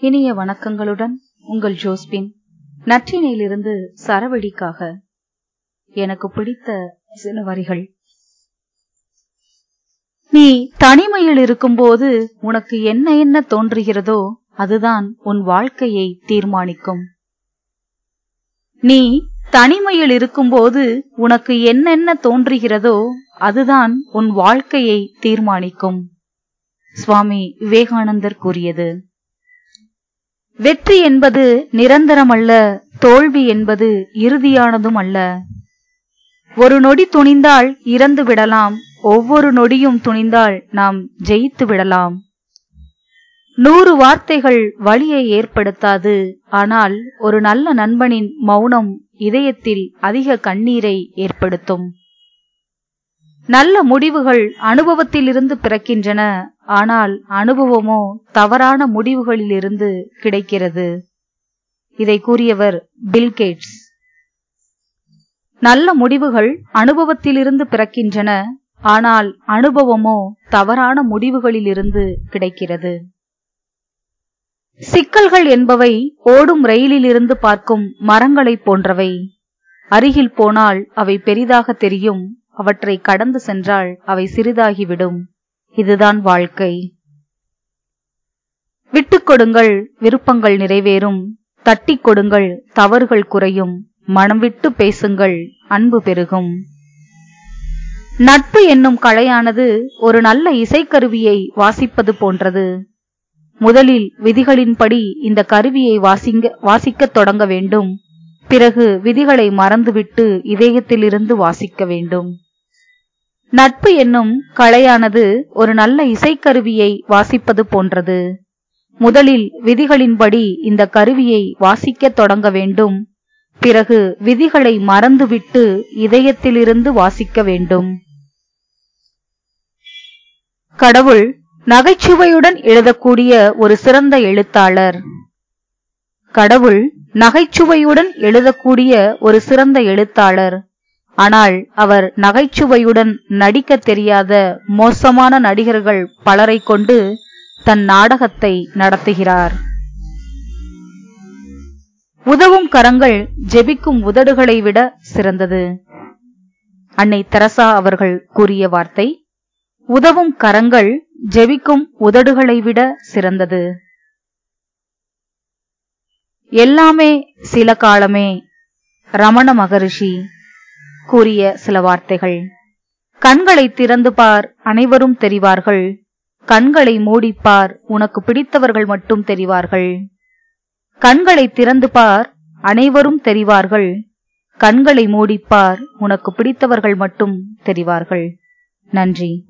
இனிய வணக்கங்களுடன் உங்கள் ஜோஸ்பின் நற்றினையிலிருந்து சரவழிக்காக எனக்கு பிடித்த சில வரிகள் நீ தனிமையில் இருக்கும்போது உனக்கு என்ன என்ன தோன்றுகிறதோ அதுதான் உன் வாழ்க்கையை தீர்மானிக்கும். நீ தனிமையில் இருக்கும்போது உனக்கு என்னென்ன தோன்றுகிறதோ அதுதான் உன் வாழ்க்கையை தீர்மானிக்கும். சுவாமி விவேகானந்தர் கூறியது. வெற்றி என்பது நிரந்தரமல்ல தோல்வி என்பது இறுதியானதும் அல்ல. ஒரு நொடி துணிந்தால் இறந்து விடலாம் ஒவ்வொரு நொடியும் துணிந்தால் நாம் ஜெயித்து விடலாம். நூறு வார்த்தைகள் வழியை ஏற்படுத்தாது ஆனால் ஒரு நல்ல நண்பனின் மௌனம் இதயத்தில் அதிக கண்ணீரை ஏற்படுத்தும். நல்ல முடிவுகள் அனுபவத்திலிருந்து பிறக்கின்றன. ஆனால் அனுபவமோ தவறான முடிவுகளிலிருந்து கிடைக்கிறது. இதை கூறியவர் பில்கேட்ஸ் நல்ல முடிவுகள் அனுபவத்திலிருந்து பிறக்கின்றன. ஆனால் அனுபவமோ தவறான முடிவுகளிலிருந்து கிடைக்கிறது. சிக்கல்கள் என்பவை ஓடும் ரயிலிலிருந்து பார்க்கும் மரங்களைப் போன்றவை. அருகில் போனால் அவை பெரிதாக தெரியும். அவற்றை கடந்து சென்றால் அவை சிறிதாகிவிடும். இதுதான் வாழ்க்கை. விட்டுக் கொடுங்கள் விருப்பங்கள் நிறைவேறும். தட்டிக் கொடுங்கள் தவறுகள் குறையும். மனம் விட்டு பேசுங்கள் அன்பு பெருகும். நட்பு என்னும் கலையானது ஒரு நல்ல இசைக்கருவியை வாசிப்பது போன்றது. முதலில் விதிகளின்படி இந்த கருவியை வாசிங்க வாசிக்கத் தொடங்க வேண்டும். பிறகு விதிகளை மறந்துவிட்டு இதயத்திலிருந்து வாசிக்க வேண்டும். நட்பு என்னும் கலையானது ஒரு நல்ல இசைக்கருவியை வாசிப்பது போன்றது. முதலில் விதிகளின்படி இந்த கருவியை வாசிக்கத் தொடங்க வேண்டும். பிறகு விதிகளை மறந்துவிட்டு இதயத்திலிருந்து வாசிக்க வேண்டும். கடவுள் நகைச்சுவையுடன் எழுதக்கூடிய ஒரு சிறந்த எழுத்தாளர். கடவுள் நகைச்சுவையுடன் எழுதக்கூடிய ஒரு சிறந்த எழுத்தாளர். ஆனால் அவர் நகைச்சுவையுடன் நடிக்க தெரியாத மோசமான நடிகர்கள் பலரை கொண்டு தன் நாடகத்தை நடத்துகிறார். உதவும் கரங்கள் ஜெபிக்கும் உதடுகளை விட சிறந்தது. அன்னை தெரசா அவர்கள் கூறிய வார்த்தை உதவும் கரங்கள் ஜெபிக்கும் உதடுகளை விட சிறந்தது. எல்லாமே சில காலமே ரமண மகரிஷி கூறிய சில வார்த்தைகள். கண்களை திறந்து பார் அனைவரும் தெரிவார்கள். கண்களை மூடிப்பார் உனக்கு பிடித்தவர்கள் மட்டும் தெரிவார்கள். கண்களை திறந்து பார் அனைவரும் தெரிவார்கள். கண்களை மூடிப்பார் உனக்கு பிடித்தவர்கள் மட்டும் தெரிவார்கள். நன்றி.